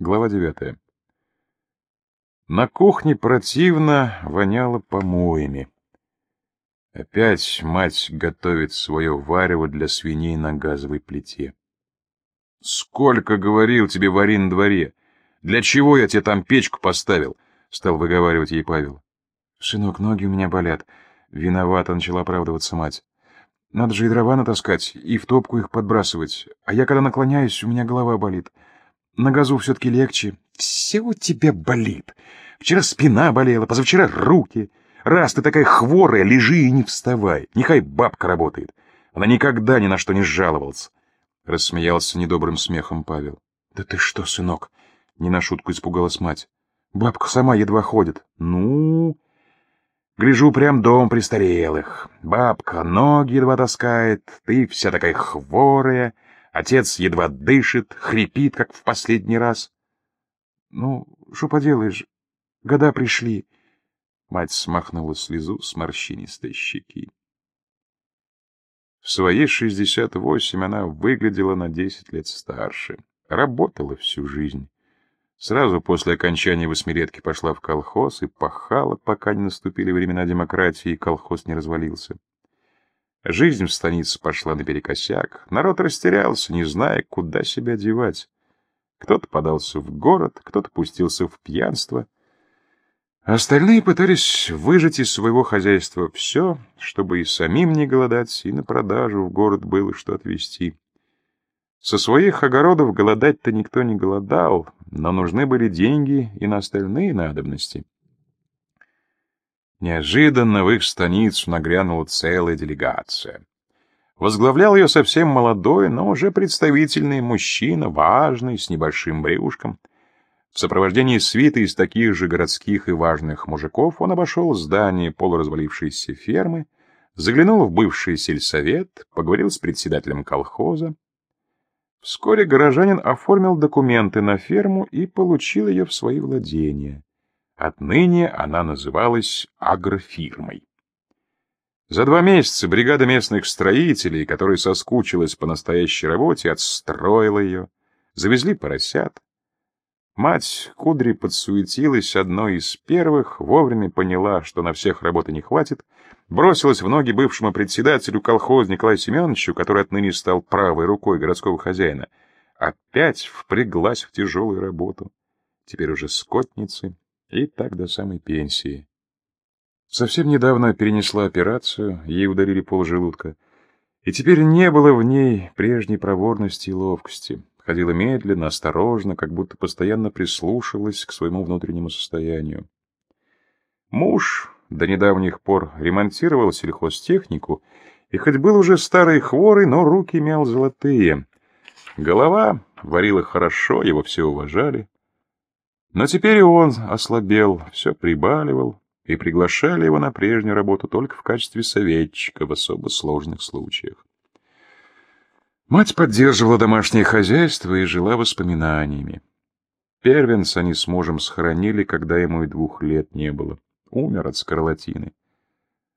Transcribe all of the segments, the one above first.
Глава девятая. На кухне противно воняло помоями. Опять мать готовит свое варево для свиней на газовой плите. «Сколько говорил тебе вари на дворе! Для чего я тебе там печку поставил?» — стал выговаривать ей Павел. «Сынок, ноги у меня болят». Виновата начала оправдываться мать. «Надо же и дрова натаскать, и в топку их подбрасывать. А я, когда наклоняюсь, у меня голова болит. На газу все-таки легче. Все у тебя болит. Вчера спина болела, позавчера руки. Раз ты такая хворая, лежи и не вставай. Нехай бабка работает. Она никогда ни на что не жаловалась. Рассмеялся недобрым смехом Павел. Да ты что, сынок? Не на шутку испугалась мать. Бабка сама едва ходит. Ну... Гляжу, прям дом престарелых. Бабка ноги едва таскает, ты вся такая хворая. Отец едва дышит, хрипит, как в последний раз. Ну, что поделаешь, года пришли. Мать смахнула слезу с морщинистой щеки. В свои шестьдесят восемь она выглядела на десять лет старше. Работала всю жизнь. Сразу после окончания восьмилетки пошла в колхоз и пахала, пока не наступили времена демократии и колхоз не развалился. Жизнь в станице пошла наперекосяк. Народ растерялся, не зная, куда себя девать. Кто-то подался в город, кто-то пустился в пьянство. Остальные пытались выжать из своего хозяйства все, чтобы и самим не голодать, и на продажу в город было что отвезти. Со своих огородов голодать-то никто не голодал, но нужны были деньги и на остальные надобности. Неожиданно в их станицу нагрянула целая делегация. Возглавлял ее совсем молодой, но уже представительный мужчина, важный, с небольшим брюшком. В сопровождении свиты из таких же городских и важных мужиков он обошел здание полуразвалившейся фермы, заглянул в бывший сельсовет, поговорил с председателем колхоза. Вскоре горожанин оформил документы на ферму и получил ее в свои владения. Отныне она называлась агрофирмой. За два месяца бригада местных строителей, которая соскучилась по настоящей работе, отстроила ее, завезли поросят. Мать Кудри подсуетилась одной из первых, вовремя поняла, что на всех работы не хватит, бросилась в ноги бывшему председателю колхоза Николаю Семеновичу, который отныне стал правой рукой городского хозяина, опять впряглась в тяжелую работу. Теперь уже скотницы, и так до самой пенсии. Совсем недавно перенесла операцию, ей ударили полжелудка. И теперь не было в ней прежней проворности и ловкости. Ходила медленно, осторожно, как будто постоянно прислушивалась к своему внутреннему состоянию. Муж до недавних пор ремонтировал сельхозтехнику, и хоть был уже старый хворый, но руки мял золотые. Голова варила хорошо, его все уважали. Но теперь и он ослабел, все прибаливал, и приглашали его на прежнюю работу только в качестве советчика в особо сложных случаях. Мать поддерживала домашнее хозяйство и жила воспоминаниями. Первенца они с мужем схоронили, когда ему и двух лет не было. Умер от скарлатины.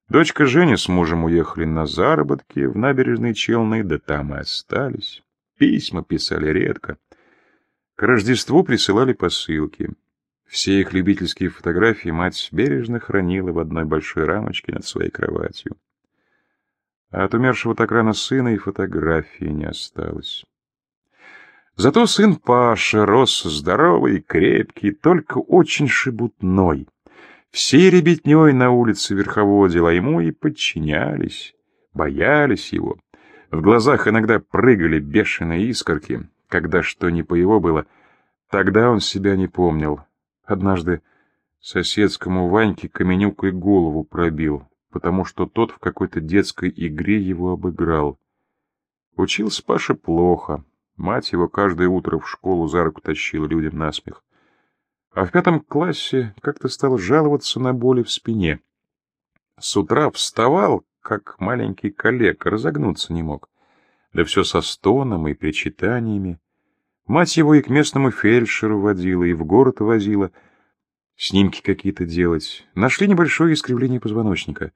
Дочка Женя с мужем уехали на заработки в набережные Челны, да там и остались. Письма писали редко. К Рождеству присылали посылки. Все их любительские фотографии мать бережно хранила в одной большой рамочке над своей кроватью. А от умершего так рано сына и фотографии не осталось. Зато сын Паша рос здоровый, крепкий, только очень шебутной. Все ребятней на улице верховодил, а ему и подчинялись, боялись его. В глазах иногда прыгали бешеные искорки, когда что не по его было, тогда он себя не помнил. Однажды соседскому Ваньке Каменюкой голову пробил, потому что тот в какой-то детской игре его обыграл. Учился Паша плохо. Мать его каждое утро в школу за руку тащила людям насмех. А в пятом классе как-то стал жаловаться на боли в спине. С утра вставал, как маленький коллег, разогнуться не мог да все со стоном и причитаниями. Мать его и к местному фельдшеру водила, и в город возила, снимки какие-то делать. Нашли небольшое искривление позвоночника.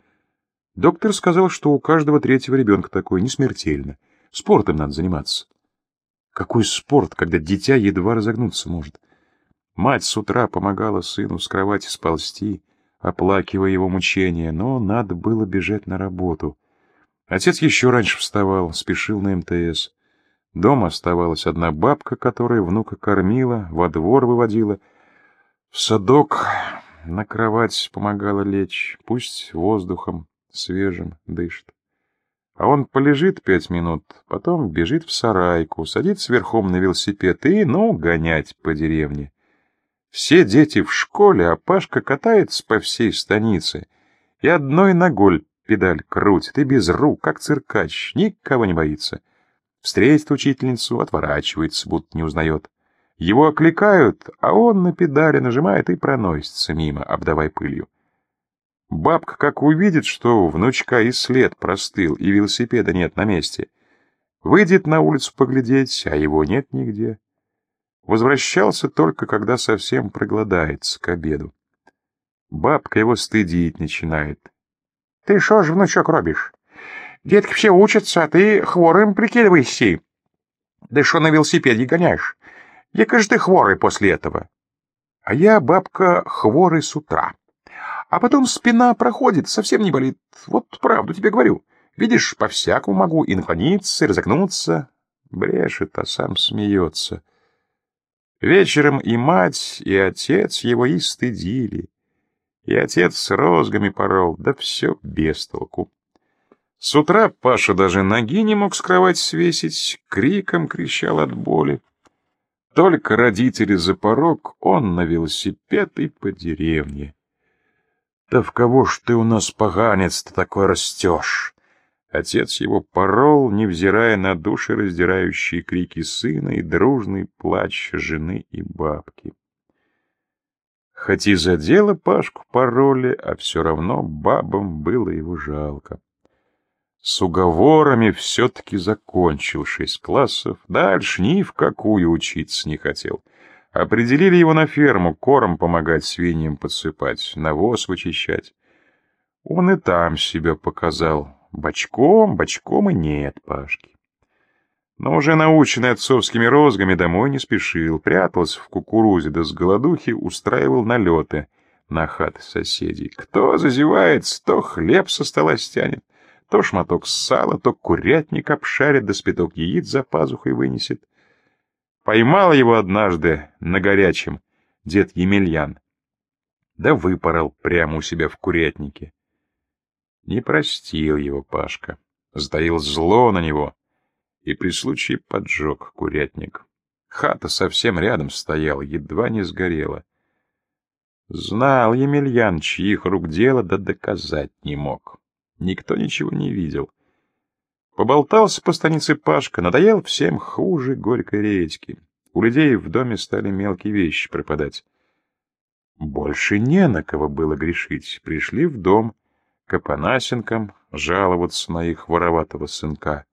Доктор сказал, что у каждого третьего ребенка такое, не смертельно. Спортом надо заниматься. Какой спорт, когда дитя едва разогнуться может? Мать с утра помогала сыну с кровати сползти, оплакивая его мучения, но надо было бежать на работу. Отец еще раньше вставал, спешил на МТС. Дома оставалась одна бабка, которая внука кормила, во двор выводила. В садок на кровать помогала лечь, пусть воздухом свежим дышит. А он полежит пять минут, потом бежит в сарайку, садится верхом на велосипед и, ну, гонять по деревне. Все дети в школе, а Пашка катается по всей станице и одной ногой педаль крутит, и без рук, как циркач, никого не боится. Встретит учительницу, отворачивается, будто не узнает. Его окликают, а он на педали нажимает и проносится мимо, обдавая пылью. Бабка как увидит, что внучка и след простыл, и велосипеда нет на месте. Выйдет на улицу поглядеть, а его нет нигде. Возвращался только, когда совсем проголодается к обеду. Бабка его стыдить начинает. — Ты шо ж, внучок, робишь? Детки все учатся, а ты хворым прикидывайся. Да шо на велосипеде гоняешь? Яка же ты хворый после этого? А я, бабка, хворый с утра. А потом спина проходит, совсем не болит. Вот правду тебе говорю. Видишь, по-всякому могу и наклониться, и разогнуться. Брешет, а сам смеется. Вечером и мать, и отец его и стыдили. И отец с розгами порол, да все без толку. С утра Паша даже ноги не мог с кровати свесить, криком кричал от боли. Только родители за порог, он на велосипед и по деревне. «Да в кого ж ты у нас, поганец-то, такой растешь?» Отец его порол, невзирая на душераздирающие крики сына и дружный плач жены и бабки. Хоть и задело Пашку пороли, а все равно бабам было его жалко. С уговорами все-таки закончил шесть классов, дальше ни в какую учиться не хотел — Определили его на ферму, корм помогать свиньям подсыпать, навоз вычищать. Он и там себя показал. Бочком, бочком и нет Пашки. Но уже наученный отцовскими розгами домой не спешил, прятался в кукурузе да с голодухи устраивал налеты на хаты соседей. Кто зазевается, то хлеб со стола стянет, то шматок сала, то курятник обшарит, да спиток яиц за пазухой вынесет. Поймал его однажды на горячем дед Емельян, да выпорол прямо у себя в курятнике. Не простил его Пашка, сдаил зло на него и при случае поджег курятник. Хата совсем рядом стояла, едва не сгорела. Знал Емельян, чьих рук дело, да доказать не мог. Никто ничего не видел. Поболтался по станице Пашка, надоел всем хуже горькой редьки. У людей в доме стали мелкие вещи пропадать. Больше не на кого было грешить. Пришли в дом к Апанасенкам жаловаться на их вороватого сынка.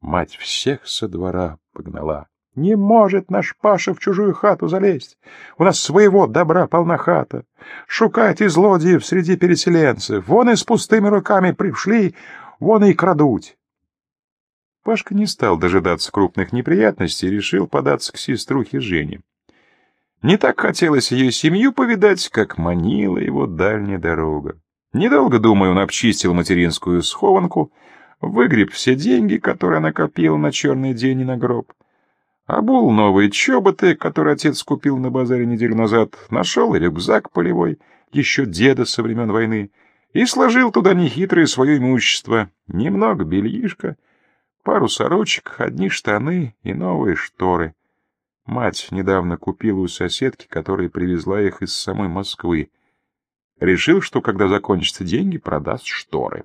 Мать всех со двора погнала. Не может наш Паша в чужую хату залезть. У нас своего добра полна хата. Шукать и злодеев среди переселенцев. Вон и с пустыми руками пришли, вон и крадут. Пашка не стал дожидаться крупных неприятностей и решил податься к сеструхе Жене. Не так хотелось ее семью повидать, как манила его дальняя дорога. Недолго, думаю, он обчистил материнскую схованку, выгреб все деньги, которые она копила на черный день и на гроб. Обул новые чоботы, которые отец купил на базаре неделю назад, нашел рюкзак полевой, еще деда со времен войны, и сложил туда нехитрое свое имущество, немного бельишка — Пару сорочек, одни штаны и новые шторы. Мать недавно купила у соседки, которая привезла их из самой Москвы. Решил, что когда закончатся деньги, продаст шторы.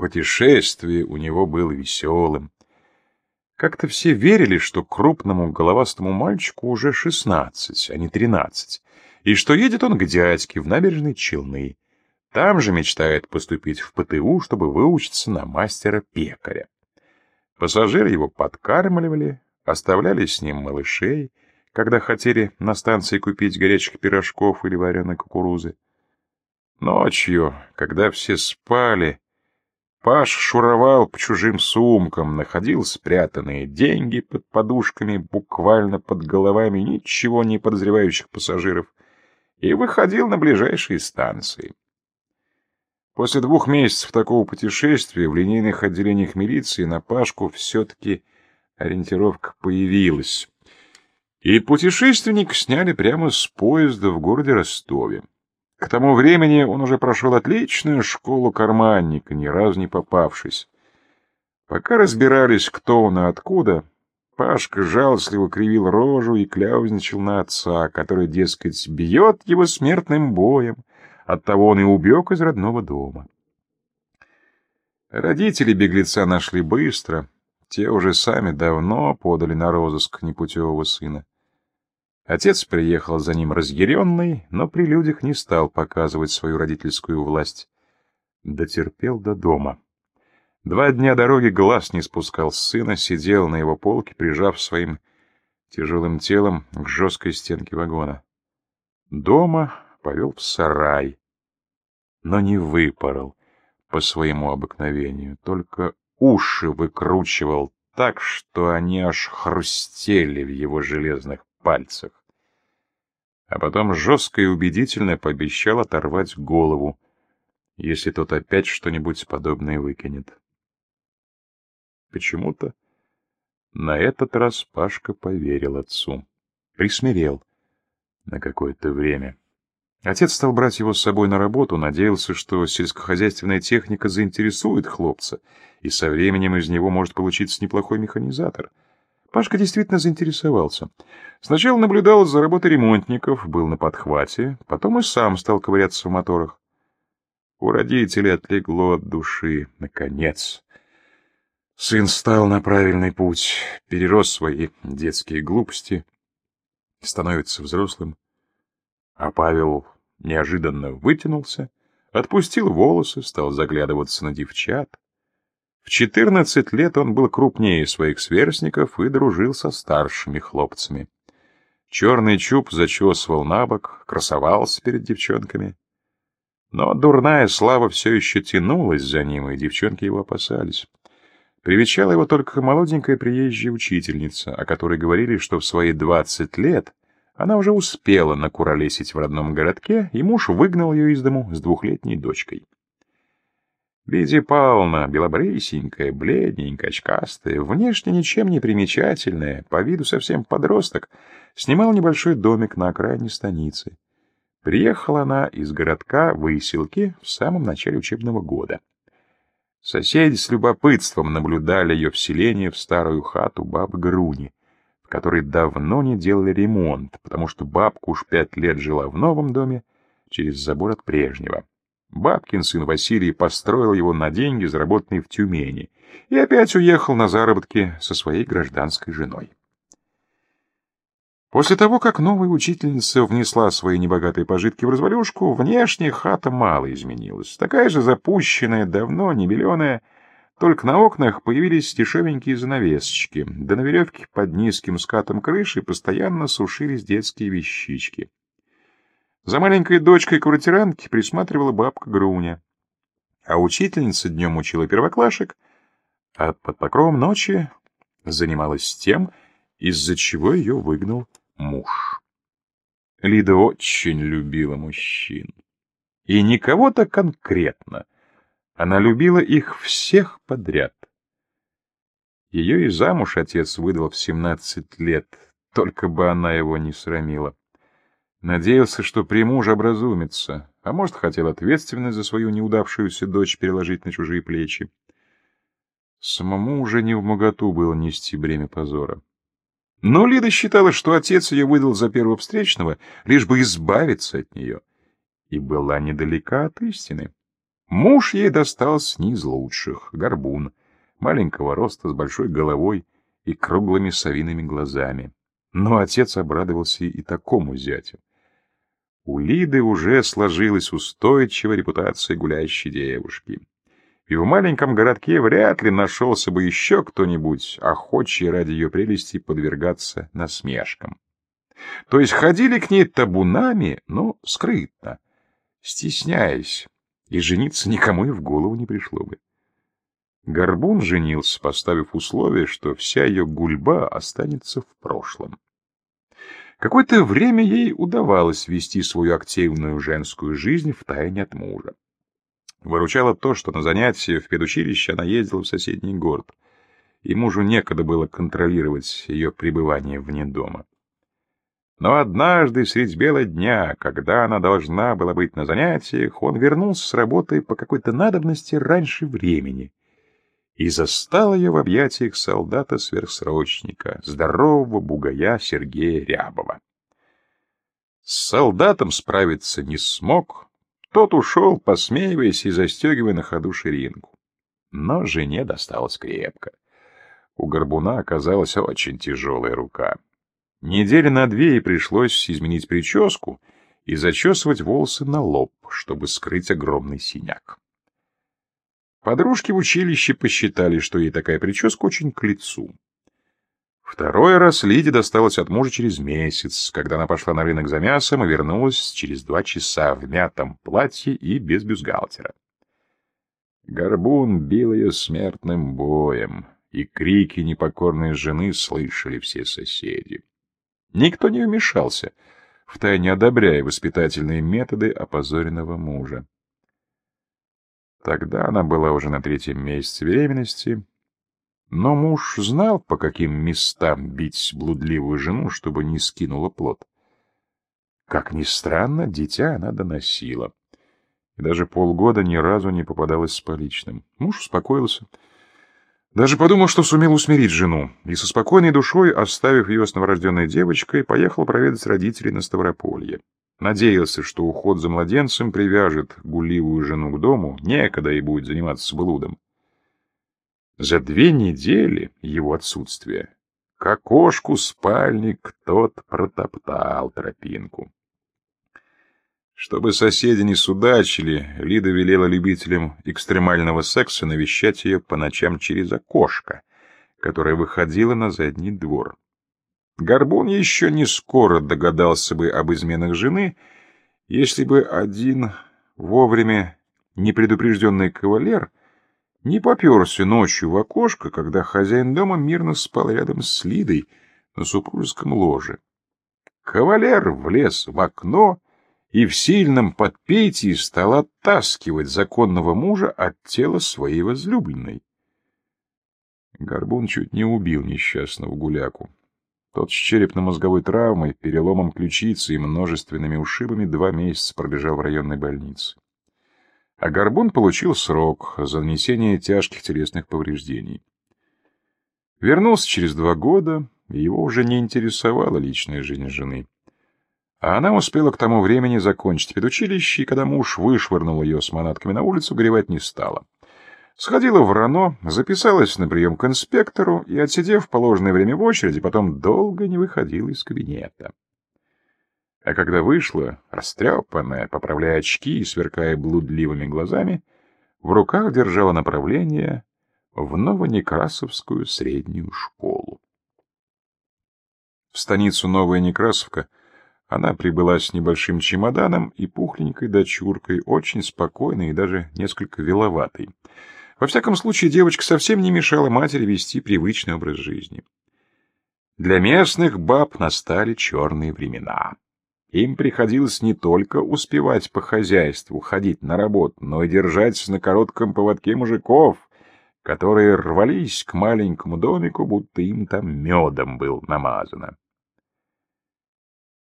Путешествие у него было веселым. Как-то все верили, что крупному головастому мальчику уже шестнадцать, а не тринадцать, и что едет он к дядьке в набережной Челны. Там же мечтает поступить в ПТУ, чтобы выучиться на мастера-пекаря. Пассажиры его подкармливали, оставляли с ним малышей, когда хотели на станции купить горячих пирожков или вареной кукурузы. Ночью, когда все спали, Паш шуровал по чужим сумкам, находил спрятанные деньги под подушками, буквально под головами ничего не подозревающих пассажиров, и выходил на ближайшие станции. После двух месяцев такого путешествия в линейных отделениях милиции на Пашку все-таки ориентировка появилась. И путешественник сняли прямо с поезда в городе Ростове. К тому времени он уже прошел отличную школу карманника, ни разу не попавшись. Пока разбирались, кто он и откуда, Пашка жалостливо кривил рожу и кляузничал на отца, который, дескать, бьет его смертным боем, оттого он и убег из родного дома. Родители беглеца нашли быстро, те уже сами давно подали на розыск непутевого сына. Отец приехал за ним разъяренный, но при людях не стал показывать свою родительскую власть. Дотерпел до дома. Два дня дороги глаз не спускал с сына, сидел на его полке, прижав своим тяжелым телом к жесткой стенке вагона. Дома повел в сарай, но не выпорол по своему обыкновению, только уши выкручивал так, что они аж хрустели в его железных пальцах а потом жестко и убедительно пообещал оторвать голову, если тот опять что-нибудь подобное выкинет. Почему-то на этот раз Пашка поверил отцу, присмирел на какое-то время. Отец стал брать его с собой на работу, надеялся, что сельскохозяйственная техника заинтересует хлопца, и со временем из него может получиться неплохой механизатор — Пашка действительно заинтересовался. Сначала наблюдал за работой ремонтников, был на подхвате, потом и сам стал ковыряться в моторах. У родителей отлегло от души. Наконец. Сын стал на правильный путь, перерос свои детские глупости, становится взрослым. А Павел неожиданно вытянулся, отпустил волосы, стал заглядываться на девчат. В 14 лет он был крупнее своих сверстников и дружил со старшими хлопцами. Черный чуб зачесывал на бок, красовался перед девчонками. Но дурная слава все еще тянулась за ним, и девчонки его опасались. Привечала его только молоденькая приезжая учительница, о которой говорили, что в свои двадцать лет она уже успела накуролесить в родном городке, и муж выгнал ее из дому с двухлетней дочкой. Лидия Павловна, белобрысенькая, бледненькая, очкастая, внешне ничем не примечательная, по виду совсем подросток, снимал небольшой домик на окраине станицы. Приехала она из городка Выселки в самом начале учебного года. Соседи с любопытством наблюдали ее вселение в старую хату бабы Груни, в которой давно не делали ремонт, потому что бабка уж пять лет жила в новом доме через забор от прежнего. Бабкин сын Василий построил его на деньги, заработанные в Тюмени, и опять уехал на заработки со своей гражданской женой. После того, как новая учительница внесла свои небогатые пожитки в развалюшку, внешне хата мало изменилась. Такая же запущенная, давно не беленая, только на окнах появились дешевенькие занавесочки, да на веревке под низким скатом крыши постоянно сушились детские вещички. За маленькой дочкой квартиранки присматривала бабка Груня. А учительница днем учила первоклашек, а под покровом ночи занималась тем, из-за чего ее выгнал муж. Лида очень любила мужчин. И не кого-то конкретно. Она любила их всех подряд. Ее и замуж отец выдал в семнадцать лет, только бы она его не срамила. Надеялся, что при муже образумится, а может, хотел ответственность за свою неудавшуюся дочь переложить на чужие плечи. Самому уже не в моготу было нести бремя позора. Но Лида считала, что отец ее выдал за первого встречного, лишь бы избавиться от нее, и была недалека от истины. Муж ей достался не из лучших, горбун, маленького роста с большой головой и круглыми совиными глазами. Но отец обрадовался и такому зятю. У Лиды уже сложилась устойчивая репутация гулящей девушки. И в маленьком городке вряд ли нашелся бы еще кто-нибудь, охочий ради ее прелести подвергаться насмешкам. То есть ходили к ней табунами, но скрытно, стесняясь, и жениться никому и в голову не пришло бы. Горбун женился, поставив условие, что вся ее гульба останется в прошлом. Какое-то время ей удавалось вести свою активную женскую жизнь в тайне от мужа. Выручало то, что на занятия в педучилище она ездила в соседний город, и мужу некогда было контролировать ее пребывание вне дома. Но однажды, средь бела дня, когда она должна была быть на занятиях, он вернулся с работы по какой-то надобности раньше времени и застал ее в объятиях солдата-сверхсрочника, здорового бугая Сергея Рябова. С солдатом справиться не смог, тот ушел, посмеиваясь и застегивая на ходу ширинку. Но жене досталось крепко. У горбуна оказалась очень тяжелая рука. Недели на две ей пришлось изменить прическу и зачесывать волосы на лоб, чтобы скрыть огромный синяк. Подружки в училище посчитали, что ей такая прическа очень к лицу. Второй раз Лиде досталось от мужа через месяц, когда она пошла на рынок за мясом и вернулась через два часа в мятом платье и без бюстгальтера. Горбун бил ее смертным боем, и крики непокорной жены слышали все соседи. Никто не вмешался, втайне одобряя воспитательные методы опозоренного мужа. Тогда она была уже на третьем месяце беременности, но муж знал, по каким местам бить блудливую жену, чтобы не скинула плод. Как ни странно, дитя она доносила. И даже полгода ни разу не попадалась с поличным. Муж успокоился — даже подумал, что сумел усмирить жену, и со спокойной душой, оставив ее с новорожденной девочкой, поехал проведать родителей на Ставрополье. Надеялся, что уход за младенцем привяжет гуливую жену к дому, некогда и будет заниматься блудом. За две недели его отсутствия к окошку спальник тот протоптал тропинку. Чтобы соседи не судачили, Лида велела любителям экстремального секса навещать ее по ночам через окошко, которое выходило на задний двор. Горбун еще не скоро догадался бы об изменах жены, если бы один вовремя непредупрежденный кавалер не поперся ночью в окошко, когда хозяин дома мирно спал рядом с Лидой на супружеском ложе. Кавалер влез в окно и в сильном подпетии стал оттаскивать законного мужа от тела своей возлюбленной. Горбун чуть не убил несчастного гуляку. Тот с черепно-мозговой травмой, переломом ключицы и множественными ушибами два месяца пробежал в районной больнице. А Горбун получил срок за нанесение тяжких телесных повреждений. Вернулся через два года, и его уже не интересовала личная жизнь жены. А она успела к тому времени закончить педучилище, и когда муж вышвырнул ее с манатками на улицу, горевать не стала. Сходила в РАНО, записалась на прием к инспектору и, отсидев положенное время в очереди, потом долго не выходила из кабинета. А когда вышла, растрепанная, поправляя очки и сверкая блудливыми глазами, в руках держала направление в Новонекрасовскую среднюю школу. В станицу Новая Некрасовка — она прибыла с небольшим чемоданом и пухленькой дочуркой, очень спокойной и даже несколько виловатой. Во всяком случае, девочка совсем не мешала матери вести привычный образ жизни. Для местных баб настали черные времена. Им приходилось не только успевать по хозяйству, ходить на работу, но и держать на коротком поводке мужиков, которые рвались к маленькому домику, будто им там медом был намазано.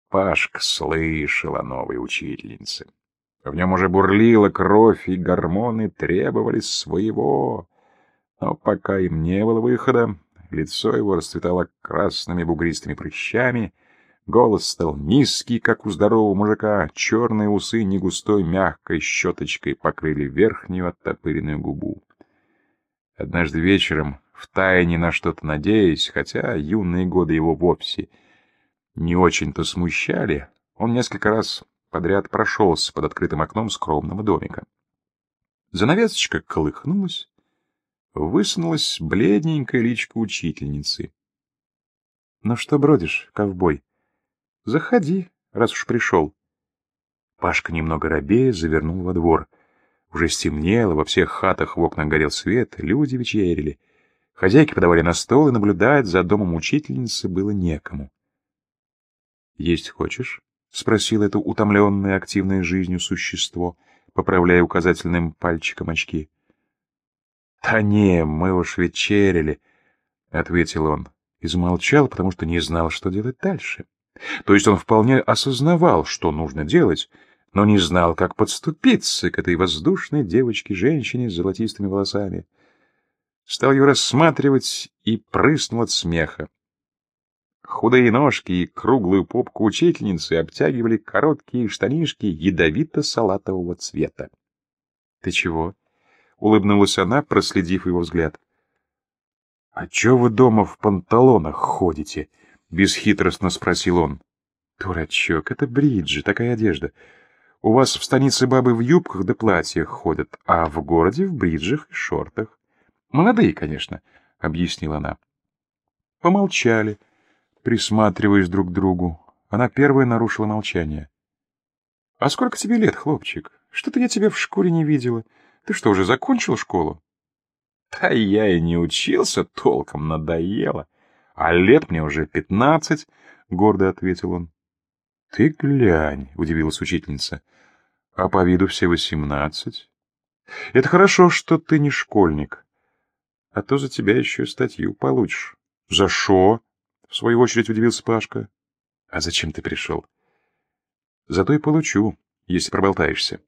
Пашка слышал о новой учительнице. В нем уже бурлила кровь, и гормоны требовали своего. Но пока им не было выхода, лицо его расцветало красными бугристыми прыщами, голос стал низкий, как у здорового мужика, черные усы негустой мягкой щеточкой покрыли верхнюю оттопыренную губу. Однажды вечером, втайне на что-то надеясь, хотя юные годы его вовсе — не очень-то смущали, он несколько раз подряд прошелся под открытым окном скромного домика. Занавесочка колыхнулась, высунулась бледненькая личка учительницы. — Ну что бродишь, ковбой? Заходи, раз уж пришел. Пашка немного робея завернул во двор. Уже стемнело, во всех хатах в окнах горел свет, люди вечерили. Хозяйки подавали на стол, и наблюдать за домом учительницы было некому. «Есть хочешь?» — спросил это утомленное активной жизнью существо, поправляя указательным пальчиком очки. «Да не, мы уж вечерили», — ответил он и замолчал, потому что не знал, что делать дальше. То есть он вполне осознавал, что нужно делать, но не знал, как подступиться к этой воздушной девочке-женщине с золотистыми волосами. Стал ее рассматривать и прыснул от смеха. Худые ножки и круглую попку учительницы обтягивали короткие штанишки ядовито-салатового цвета. — Ты чего? — улыбнулась она, проследив его взгляд. — А чё вы дома в панталонах ходите? — бесхитростно спросил он. — Дурачок, это бриджи, такая одежда. У вас в станице бабы в юбках да платьях ходят, а в городе в бриджах и шортах. Молодые, конечно, — объяснила она. Помолчали. — присматриваясь друг к другу. Она первая нарушила молчание. — А сколько тебе лет, хлопчик? Что-то я тебя в школе не видела. Ты что, уже закончил школу? — Да я и не учился толком, надоело. А лет мне уже пятнадцать, — гордо ответил он. — Ты глянь, — удивилась учительница. — А по виду все восемнадцать. Это хорошо, что ты не школьник. А то за тебя еще статью получишь. — За шо? В свою очередь удивился Пашка. А зачем ты пришел? Зато и получу, если проболтаешься.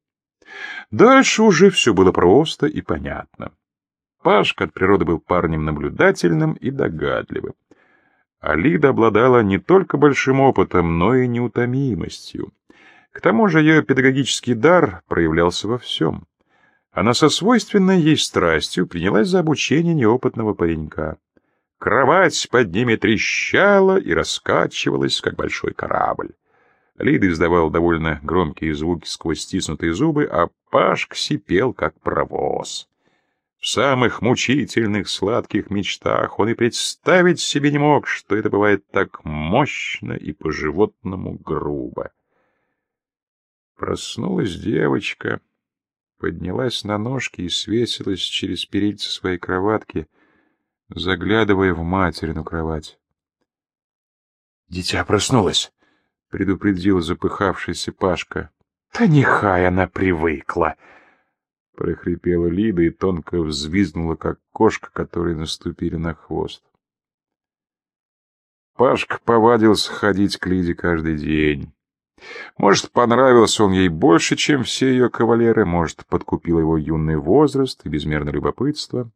Дальше уже все было просто и понятно. Пашка от природы был парнем наблюдательным и догадливым. Алида обладала не только большим опытом, но и неутомимостью. К тому же ее педагогический дар проявлялся во всем. Она со свойственной ей страстью принялась за обучение неопытного паренька. Кровать под ними трещала и раскачивалась, как большой корабль. Лида издавал довольно громкие звуки сквозь стиснутые зубы, а Пашк сипел, как провоз. В самых мучительных сладких мечтах он и представить себе не мог, что это бывает так мощно и по-животному грубо. Проснулась девочка, поднялась на ножки и свесилась через перильце своей кроватки — заглядывая в материну кровать. «Дитя проснулась», — предупредил запыхавшийся Пашка. «Да нехай она привыкла!» Прохрипела Лида и тонко взвизгнула, как кошка, которой наступили на хвост. Пашка повадился ходить к Лиде каждый день. Может, понравился он ей больше, чем все ее кавалеры, может, подкупил его юный возраст и безмерное любопытство.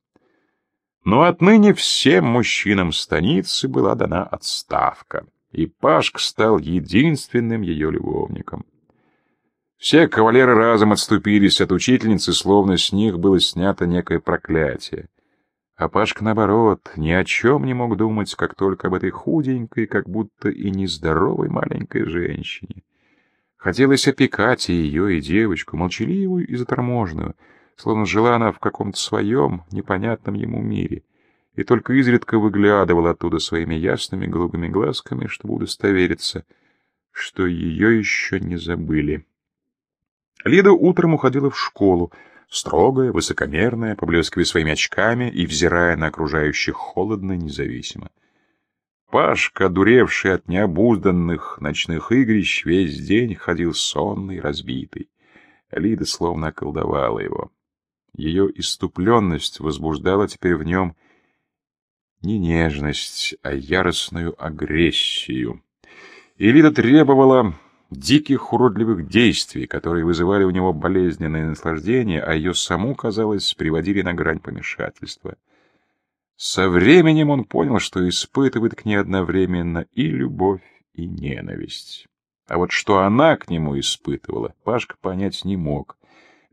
Но отныне всем мужчинам станицы была дана отставка, и Пашка стал единственным ее любовником. Все кавалеры разом отступились от учительницы, словно с них было снято некое проклятие. А Пашка, наоборот, ни о чем не мог думать, как только об этой худенькой, как будто и нездоровой маленькой женщине. Хотелось опекать и ее, и девочку, молчаливую и заторможенную, словно жила она в каком-то своем, непонятном ему мире, и только изредка выглядывала оттуда своими ясными голубыми глазками, чтобы удостовериться, что ее еще не забыли. Лида утром уходила в школу, строгая, высокомерная, поблескивая своими очками и взирая на окружающих холодно независимо. Пашка, одуревший от необузданных ночных игрищ, весь день ходил сонный, разбитый. Лида словно околдовала его. Ее иступленность возбуждала теперь в нем не нежность, а яростную агрессию. И Лида требовала диких уродливых действий, которые вызывали у него болезненное наслаждение, а ее саму, казалось, приводили на грань помешательства. Со временем он понял, что испытывает к ней одновременно и любовь, и ненависть. А вот что она к нему испытывала, Пашка понять не мог.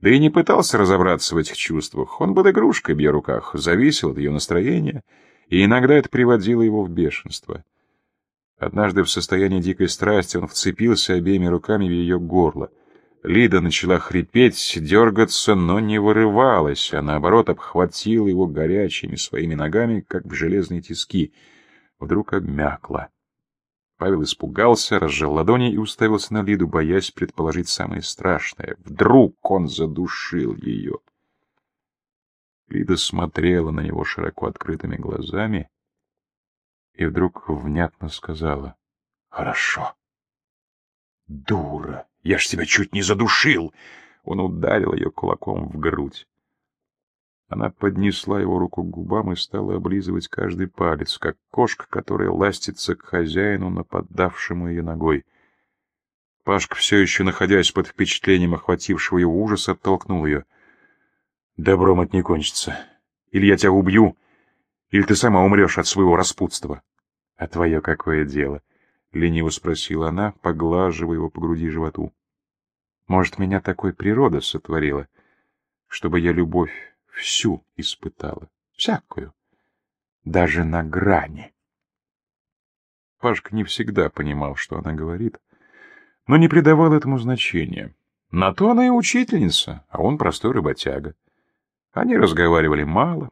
Да и не пытался разобраться в этих чувствах. Он был игрушкой в ее руках, зависел от ее настроения, и иногда это приводило его в бешенство. Однажды в состоянии дикой страсти он вцепился обеими руками в ее горло. Лида начала хрипеть, дергаться, но не вырывалась, а наоборот обхватила его горячими своими ногами, как в железные тиски. Вдруг обмякла. Павел испугался, разжал ладони и уставился на Лиду, боясь предположить самое страшное. Вдруг он задушил ее. Лида смотрела на него широко открытыми глазами и вдруг внятно сказала «Хорошо». «Дура! Я ж тебя чуть не задушил!» Он ударил ее кулаком в грудь. Она поднесла его руку к губам и стала облизывать каждый палец, как кошка, которая ластится к хозяину, нападавшему ее ногой. Пашка, все еще находясь под впечатлением охватившего его ужаса, оттолкнул ее. «Добром это не кончится. Или я тебя убью, или ты сама умрешь от своего распутства». «А твое какое дело?» — лениво спросила она, поглаживая его по груди и животу. «Может, меня такой природа сотворила, чтобы я любовь всю испытала, всякую, даже на грани. Пашка не всегда понимал, что она говорит, но не придавал этому значения. На то она и учительница, а он простой работяга. Они разговаривали мало,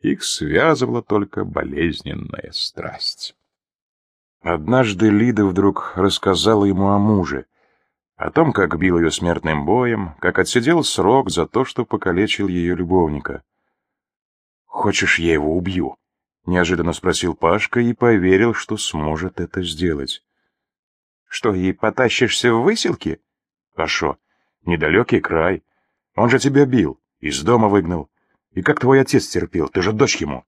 их связывала только болезненная страсть. Однажды Лида вдруг рассказала ему о муже, о том, как бил ее смертным боем, как отсидел срок за то, что покалечил ее любовника. «Хочешь, я его убью?» — неожиданно спросил Пашка и поверил, что сможет это сделать. «Что, и потащишься в выселки?» «А шо, недалекий край. Он же тебя бил, из дома выгнал. И как твой отец терпел, ты же дочь ему.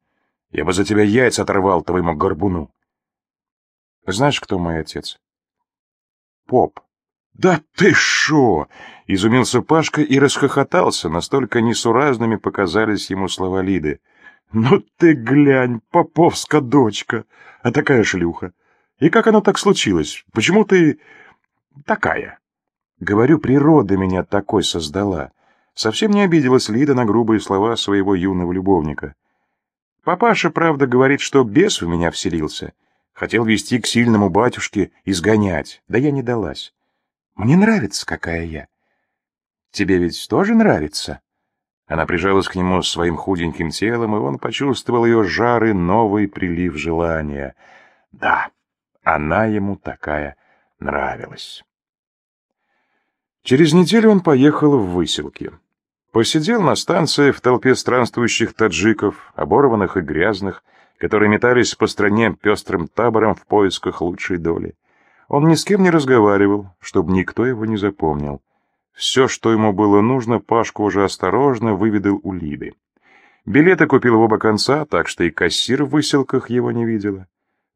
Я бы за тебя яйца оторвал твоему горбуну». «Знаешь, кто мой отец?» «Поп», «Да ты шо!» — изумился Пашка и расхохотался, настолько несуразными показались ему слова Лиды. «Ну ты глянь, поповска дочка, а такая шлюха! И как оно так случилось? Почему ты такая?» «Говорю, природа меня такой создала». Совсем не обиделась Лида на грубые слова своего юного любовника. «Папаша, правда, говорит, что бес в меня вселился. Хотел вести к сильному батюшке, изгонять, да я не далась. Мне нравится, какая я. Тебе ведь тоже нравится?» Она прижалась к нему своим худеньким телом, и он почувствовал ее жары новый прилив желания. Да, она ему такая нравилась. Через неделю он поехал в выселки. Посидел на станции в толпе странствующих таджиков, оборванных и грязных, которые метались по стране пестрым табором в поисках лучшей доли. Он ни с кем не разговаривал, чтобы никто его не запомнил. Все, что ему было нужно, Пашка уже осторожно выведал у Лиды. Билеты купил в оба конца, так что и кассир в выселках его не видела.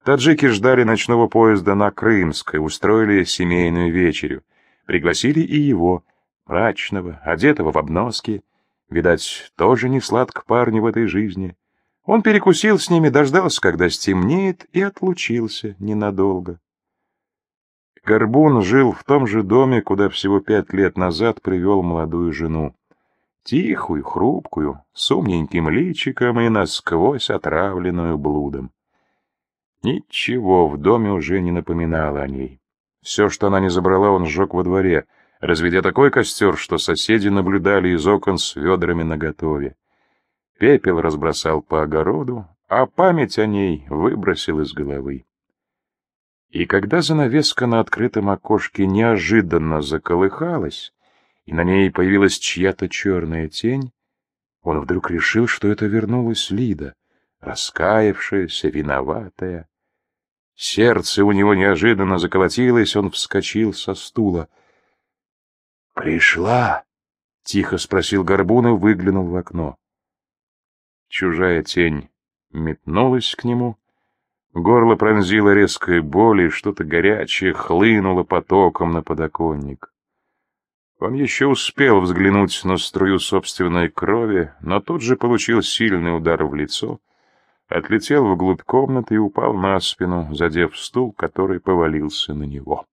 Таджики ждали ночного поезда на Крымск и устроили семейную вечерю. Пригласили и его, мрачного, одетого в обноски. Видать, тоже не сладко парню в этой жизни. Он перекусил с ними, дождался, когда стемнеет, и отлучился ненадолго. Горбун жил в том же доме, куда всего пять лет назад привел молодую жену. Тихую, хрупкую, с умненьким личиком и насквозь отравленную блудом. Ничего в доме уже не напоминало о ней. Все, что она не забрала, он сжег во дворе, разведя такой костер, что соседи наблюдали из окон с ведрами наготове. Пепел разбросал по огороду, а память о ней выбросил из головы. И когда занавеска на открытом окошке неожиданно заколыхалась, и на ней появилась чья-то черная тень, он вдруг решил, что это вернулась Лида, раскаявшаяся, виноватая. Сердце у него неожиданно заколотилось, он вскочил со стула. «Пришла?» — тихо спросил Горбун и выглянул в окно. Чужая тень метнулась к нему, Горло пронзило резкой боль, и что-то горячее хлынуло потоком на подоконник. Он еще успел взглянуть на струю собственной крови, но тут же получил сильный удар в лицо, отлетел вглубь комнаты и упал на спину, задев стул, который повалился на него.